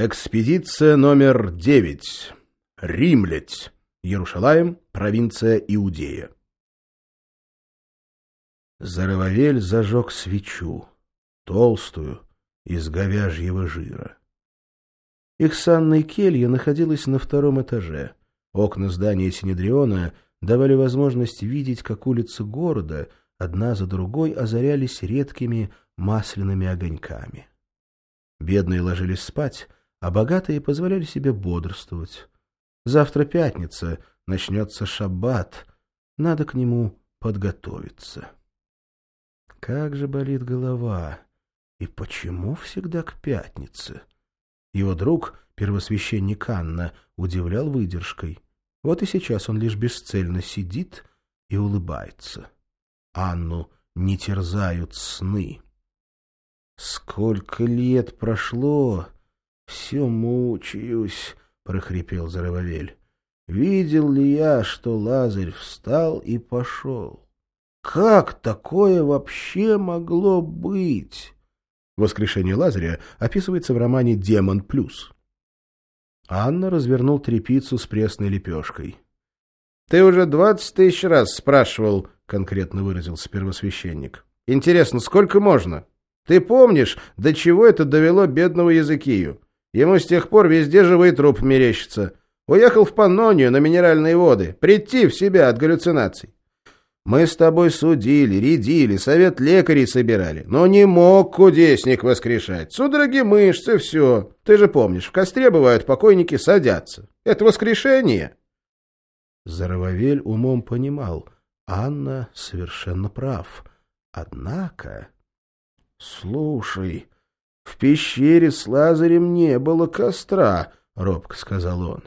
Экспедиция номер девять. Римлять. Иерушалаем, провинция Иудея. Зарававель зажег свечу, толстую, из говяжьего жира. Их санной келья находилась на втором этаже. Окна здания Синедриона давали возможность видеть, как улицы города одна за другой озарялись редкими масляными огоньками. Бедные ложились спать, а богатые позволяли себе бодрствовать. Завтра пятница, начнется шаббат, надо к нему подготовиться. Как же болит голова! И почему всегда к пятнице? Его друг, первосвященник Анна, удивлял выдержкой. Вот и сейчас он лишь бесцельно сидит и улыбается. Анну не терзают сны. Сколько лет прошло, «Все мучаюсь», — прохрипел Зарававель. «Видел ли я, что Лазарь встал и пошел? Как такое вообще могло быть?» Воскрешение Лазаря описывается в романе «Демон плюс». Анна развернул трепицу с пресной лепешкой. — Ты уже двадцать тысяч раз спрашивал, — конкретно выразился первосвященник. — Интересно, сколько можно? Ты помнишь, до чего это довело бедного Языкию? Ему с тех пор везде живой труп мерещится. Уехал в Паннонию на минеральные воды. Прийти в себя от галлюцинаций. Мы с тобой судили, рядили, совет лекарей собирали. Но не мог кудесник воскрешать. Судороги мышцы, все. Ты же помнишь, в костре бывают покойники садятся. Это воскрешение. Зарававель умом понимал. Анна совершенно прав. Однако... Слушай, «В пещере с Лазарем не было костра», — робко сказал он.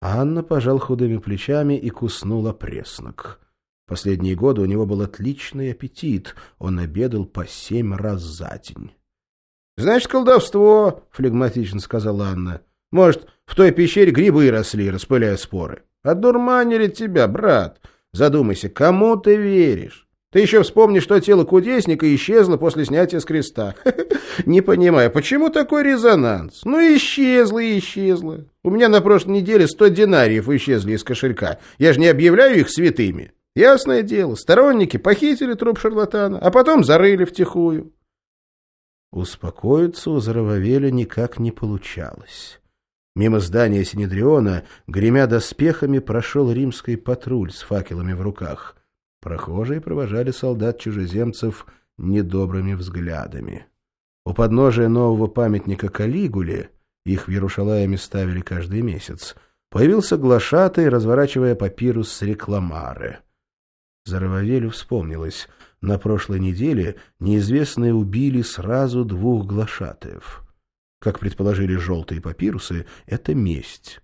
Анна пожал худыми плечами и куснула преснок. Последние годы у него был отличный аппетит, он обедал по семь раз за день. — Значит, колдовство, — флегматично сказала Анна. — Может, в той пещере грибы росли, распыляя споры. Одурманили тебя, брат. Задумайся, кому ты веришь? Ты еще вспомни, что тело кудесника исчезло после снятия с креста. Не понимаю, почему такой резонанс? Ну, исчезло и исчезло. У меня на прошлой неделе сто динариев исчезли из кошелька. Я же не объявляю их святыми. Ясное дело, сторонники похитили труп шарлатана, а потом зарыли втихую. Успокоиться у Зарававеля никак не получалось. Мимо здания Синедриона, гремя доспехами, прошел римский патруль с факелами в руках — Прохожие провожали солдат-чужеземцев недобрыми взглядами. У подножия нового памятника Калигуле, их в Ярушалаеме ставили каждый месяц, появился глашатый, разворачивая папирус с рекламары. Зарававелю вспомнилось. На прошлой неделе неизвестные убили сразу двух глашатаев. Как предположили желтые папирусы, это месть.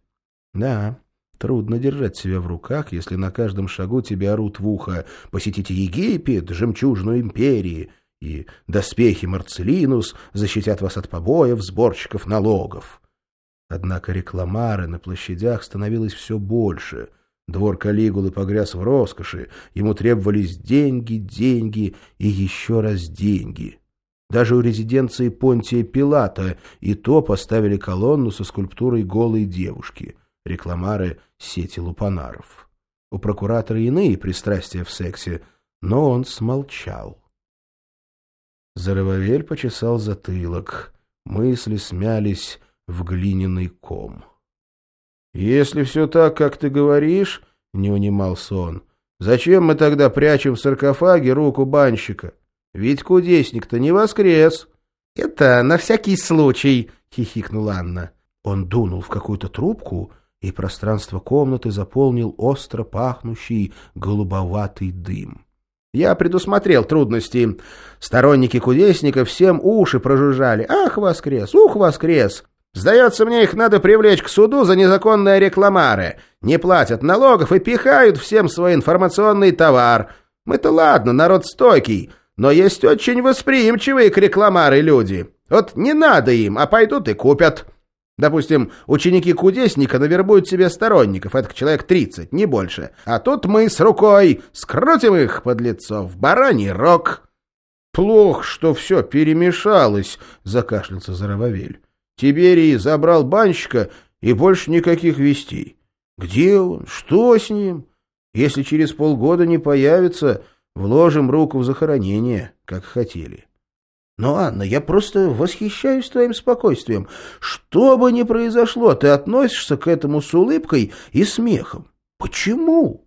Да, Трудно держать себя в руках, если на каждом шагу тебе орут в ухо «Посетите Египет, жемчужную империи!» и «Доспехи Марцелинус защитят вас от побоев сборщиков налогов». Однако рекламары на площадях становилось все больше. Двор Калигулы погряз в роскоши, ему требовались деньги, деньги и еще раз деньги. Даже у резиденции Понтия Пилата и то поставили колонну со скульптурой голой девушки — рекламары сети лупанаров. У прокуратора иные пристрастия в сексе, но он смолчал. Зарывавель почесал затылок. Мысли смялись в глиняный ком. — Если все так, как ты говоришь, — не унимался он, — зачем мы тогда прячем в саркофаге руку банщика? Ведь кудесник-то не воскрес. — Это на всякий случай, — хихикнула Анна. Он дунул в какую-то трубку и пространство комнаты заполнил остро пахнущий голубоватый дым. Я предусмотрел трудности. Сторонники кудесника всем уши прожужжали. «Ах, воскрес! Ух, воскрес!» Сдается мне, их надо привлечь к суду за незаконные рекламары. Не платят налогов и пихают всем свой информационный товар. Мы-то ладно, народ стойкий, но есть очень восприимчивые к рекламары люди. Вот не надо им, а пойдут и купят. Допустим, ученики кудесника навербуют себе сторонников, это человек тридцать, не больше. А тут мы с рукой скрутим их под лицо в бараний рог. — Плохо, что все перемешалось, — закашлялся Зарававель. Тиберий забрал банщика, и больше никаких вестей. Где он? Что с ним? Если через полгода не появится, вложим руку в захоронение, как хотели. Но, Анна, я просто восхищаюсь твоим спокойствием. Что бы ни произошло, ты относишься к этому с улыбкой и смехом. Почему?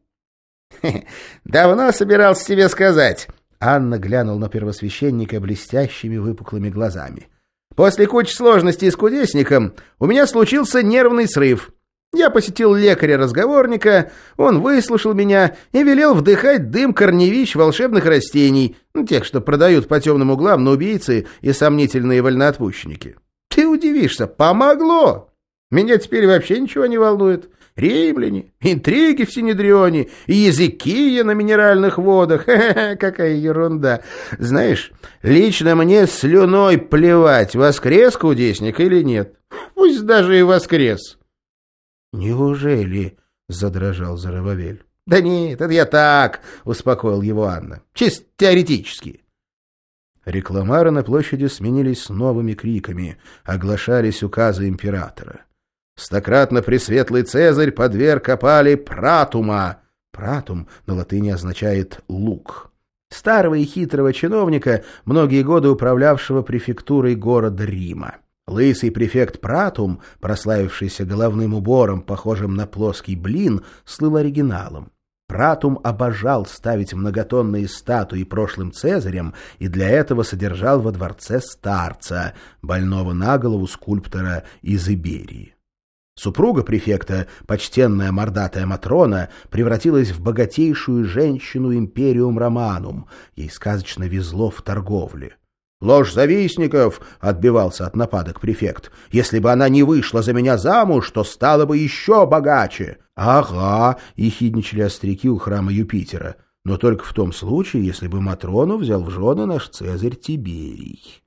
Давно собирался тебе сказать. Анна глянул на первосвященника блестящими выпуклыми глазами. После кучи сложностей с кудесником у меня случился нервный срыв. Я посетил лекаря-разговорника, он выслушал меня и велел вдыхать дым корневищ волшебных растений, ну, тех, что продают по темным углам на убийцы и сомнительные вольноотпущенники. Ты удивишься, помогло! Меня теперь вообще ничего не волнует. Римляне, интриги в Синедрионе языки на минеральных водах. Ха -ха -ха, какая ерунда. Знаешь, лично мне слюной плевать, воскрес кудесник или нет. Пусть даже и воскрес. «Неужели?» — задрожал Зарававель. «Да нет, это я так!» — успокоил его Анна. «Чисто теоретически». Рекламары на площади сменились новыми криками, оглашались указы императора. Стократно пресветлый Цезарь подверг опали пратума. Пратум на латыни означает «лук». Старого и хитрого чиновника, многие годы управлявшего префектурой города Рима. Лысый префект Пратум, прославившийся головным убором, похожим на плоский блин, слыл оригиналом. Пратум обожал ставить многотонные статуи прошлым цезарям и для этого содержал во дворце старца, больного на голову скульптора из Иберии. Супруга префекта, почтенная мордатая Матрона, превратилась в богатейшую женщину империум Романум. Ей сказочно везло в торговле. «Ложь завистников!» — отбивался от нападок префект. «Если бы она не вышла за меня замуж, то стала бы еще богаче!» «Ага!» — ехидничали остряки у храма Юпитера. «Но только в том случае, если бы Матрону взял в жены наш Цезарь Тиберий».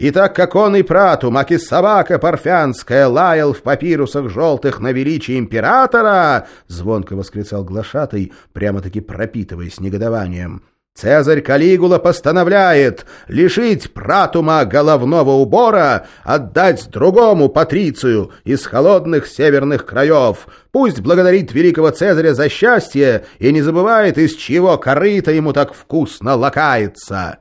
И так как он и прату, аки собака парфянская, лаял в папирусах желтых на величие императора, — звонко восклицал глашатый, прямо-таки пропитываясь негодованием, Цезарь Калигула постановляет лишить пратума головного убора, отдать другому патрицию из холодных северных краев. Пусть благодарит великого Цезаря за счастье и не забывает, из чьего корыта ему так вкусно лакается.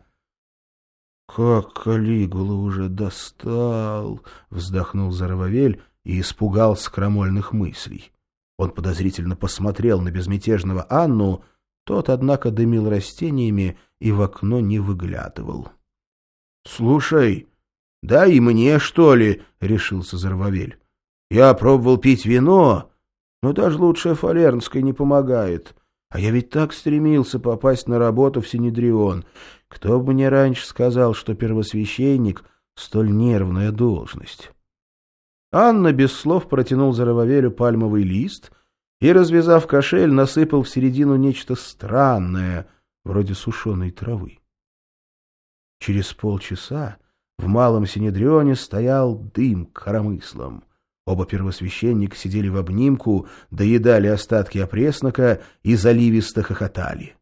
«Как Калигула уже достал!» — вздохнул Зарававель и испугался крамольных мыслей. Он подозрительно посмотрел на безмятежного Анну, тот, однако, дымил растениями и в окно не выглядывал. — Слушай, да и мне, что ли? — решился Зарвавель. — Я пробовал пить вино, но даже лучшее фалернское не помогает. А я ведь так стремился попасть на работу в Синедрион. Кто бы мне раньше сказал, что первосвященник — столь нервная должность? Анна без слов протянул Зарававелю пальмовый лист — и, развязав кошель, насыпал в середину нечто странное, вроде сушеной травы. Через полчаса в малом Синедрионе стоял дым коромыслом. Оба первосвященника сидели в обнимку, доедали остатки опреснока и заливисто хохотали.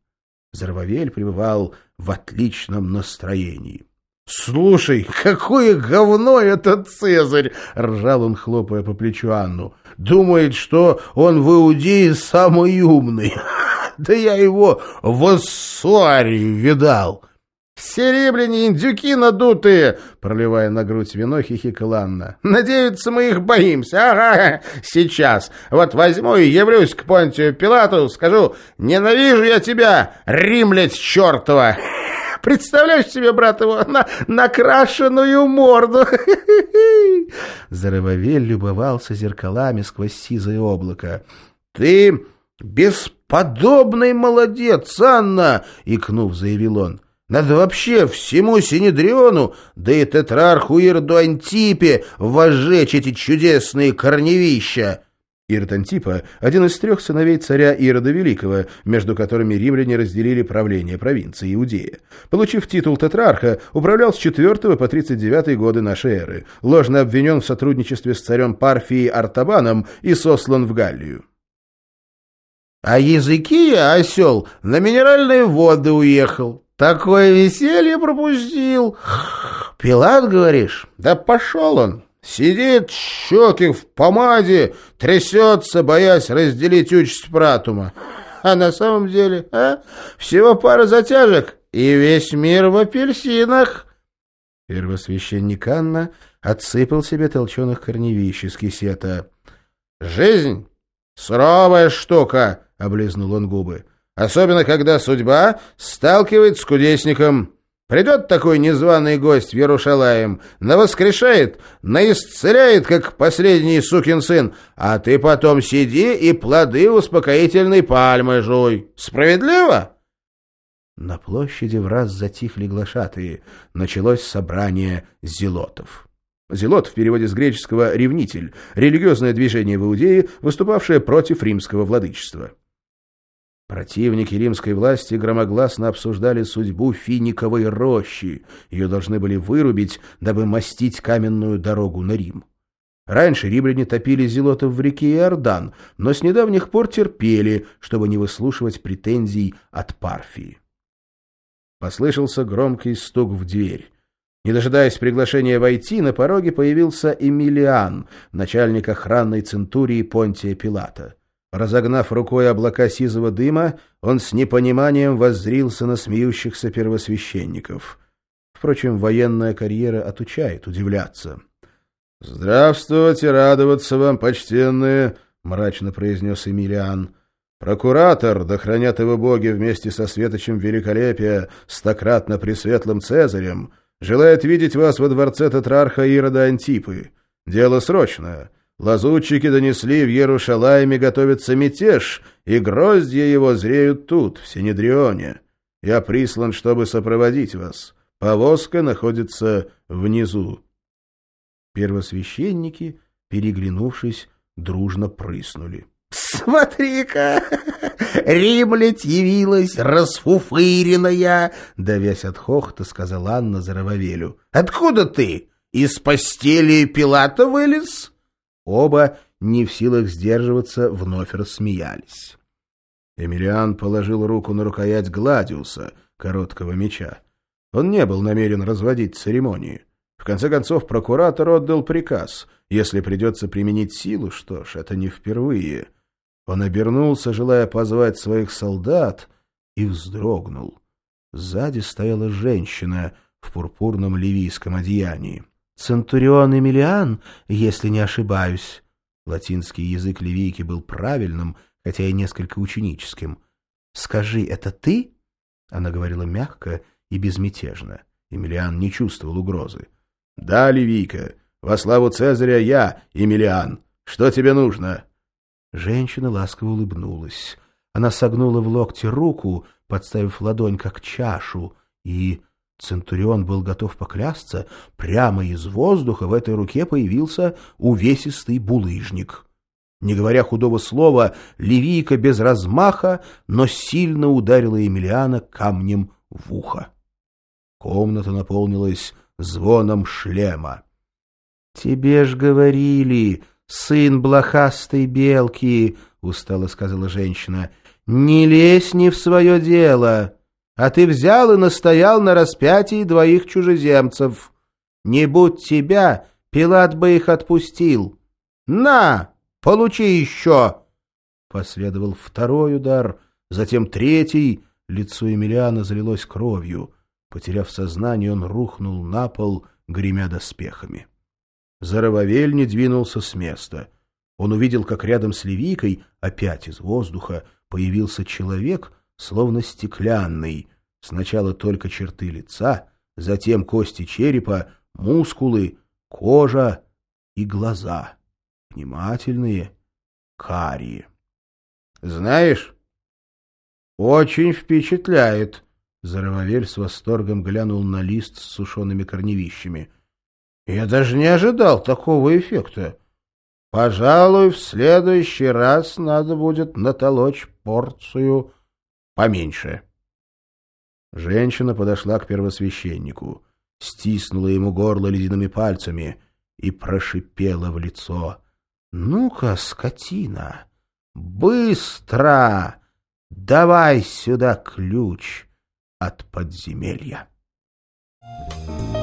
Зарвавель пребывал в отличном настроении. «Слушай, какое говно этот Цезарь!» — ржал он, хлопая по плечу Анну. «Думает, что он в Иудее самый умный. Да я его в Ассуарии видал!» «Все римляне индюки надутые!» — проливая на грудь вино, хихикала Анна. «Надеются, мы их боимся. Ага, сейчас. Вот возьму и явлюсь к Понтию Пилату, скажу, ненавижу я тебя, римлять чертова!» Представляешь себе, брат, его на накрашенную морду!» Зарывовель любовался зеркалами сквозь сизое облако. «Ты бесподобный молодец, Анна!» — икнув, заявил он. «Надо вообще всему Синедриону, да и тетрарху Ирду Антипе возжечь эти чудесные корневища!» Ирод Антипа – один из трех сыновей царя Ирода Великого, между которыми римляне разделили правление провинции Иудея. Получив титул тетрарха, управлял с 4 по 39 годы нашей эры, ложно обвинен в сотрудничестве с царем Парфии Артабаном и сослан в Галлию. «А языки, осел, на минеральные воды уехал. Такое веселье пропустил. Пилат, говоришь? Да пошел он. Сидит, щеки в помаде, трясется, боясь разделить участь Пратума. А на самом деле, а? Всего пара затяжек, и весь мир в апельсинах. Первосвященник Анна отсыпал себе толченых корневищ из кисета. «Жизнь — суровая штука», — облизнул он губы. «Особенно, когда судьба сталкивает с кудесником». Придет такой незваный гость в Ярушалаем, навоскрешает, наисцеляет, как последний сукин сын, а ты потом сиди и плоды успокоительной пальмы жуй. Справедливо?» На площади в раз затихли глашатые. Началось собрание зелотов. Зелот в переводе с греческого «ревнитель» — религиозное движение в Иудее, выступавшее против римского владычества. Противники римской власти громогласно обсуждали судьбу финиковой рощи. Ее должны были вырубить, дабы мастить каменную дорогу на Рим. Раньше римляне топили зелотов в реке Иордан, но с недавних пор терпели, чтобы не выслушивать претензий от Парфии. Послышался громкий стук в дверь. Не дожидаясь приглашения войти, на пороге появился Эмилиан, начальник охранной центурии Понтия Пилата. Разогнав рукой облака сизого дыма, он с непониманием воззрился на смеющихся первосвященников. Впрочем, военная карьера отучает удивляться. — Здравствовать и радоваться вам, почтенные! — мрачно произнес Эмилиан. — Прокуратор, да хранят его боги вместе со светочем великолепия, стократно пресветлым Цезарем, желает видеть вас во дворце тетрарха Ирода Антипы. Дело срочное. Лазутчики донесли, в Ярушалайме готовится мятеж, и гроздья его зреют тут, в Синедрионе. Я прислан, чтобы сопроводить вас. Повозка находится внизу. Первосвященники, переглянувшись, дружно прыснули. — Смотри-ка! Римлять явилась расфуфыренная! — давясь от хохта, сказала Анна Зарававелю. — Откуда ты? Из постели Пилата вылез? — Оба, не в силах сдерживаться, вновь рассмеялись. Эмилиан положил руку на рукоять Гладиуса, короткого меча. Он не был намерен разводить церемонии. В конце концов, прокуратор отдал приказ. Если придется применить силу, что ж, это не впервые. Он обернулся, желая позвать своих солдат, и вздрогнул. Сзади стояла женщина в пурпурном ливийском одеянии. Центурион Эмилиан, если не ошибаюсь. Латинский язык ливийки был правильным, хотя и несколько ученическим. «Скажи, это ты?» Она говорила мягко и безмятежно. Эмилиан не чувствовал угрозы. «Да, Ливийка, во славу Цезаря я, Эмилиан. Что тебе нужно?» Женщина ласково улыбнулась. Она согнула в локте руку, подставив ладонь как чашу, и Центурион был готов поклясться, прямо из воздуха в этой руке появился увесистый булыжник. Не говоря худого слова, Ливийка без размаха, но сильно ударила Емельяна камнем в ухо. Комната наполнилась звоном шлема. — Тебе ж говорили, сын блохастой белки, — устало сказала женщина, — не лезь не в свое дело. А ты взял и настоял на распятии двоих чужеземцев. Не будь тебя, Пилат бы их отпустил. На, получи еще!» Последовал второй удар, затем третий. Лицо Емельяна залилось кровью. Потеряв сознание, он рухнул на пол, гремя доспехами. Зарававель не двинулся с места. Он увидел, как рядом с Левикой, опять из воздуха, появился человек, словно стеклянный. Сначала только черты лица, затем кости черепа, мускулы, кожа и глаза. Внимательные, карие. — Знаешь, очень впечатляет, — Зарававель с восторгом глянул на лист с сушеными корневищами. — Я даже не ожидал такого эффекта. Пожалуй, в следующий раз надо будет натолочь порцию поменьше. Женщина подошла к первосвященнику, стиснула ему горло ледяными пальцами и прошипела в лицо. — Ну-ка, скотина, быстро! Давай сюда ключ от подземелья. Thank you.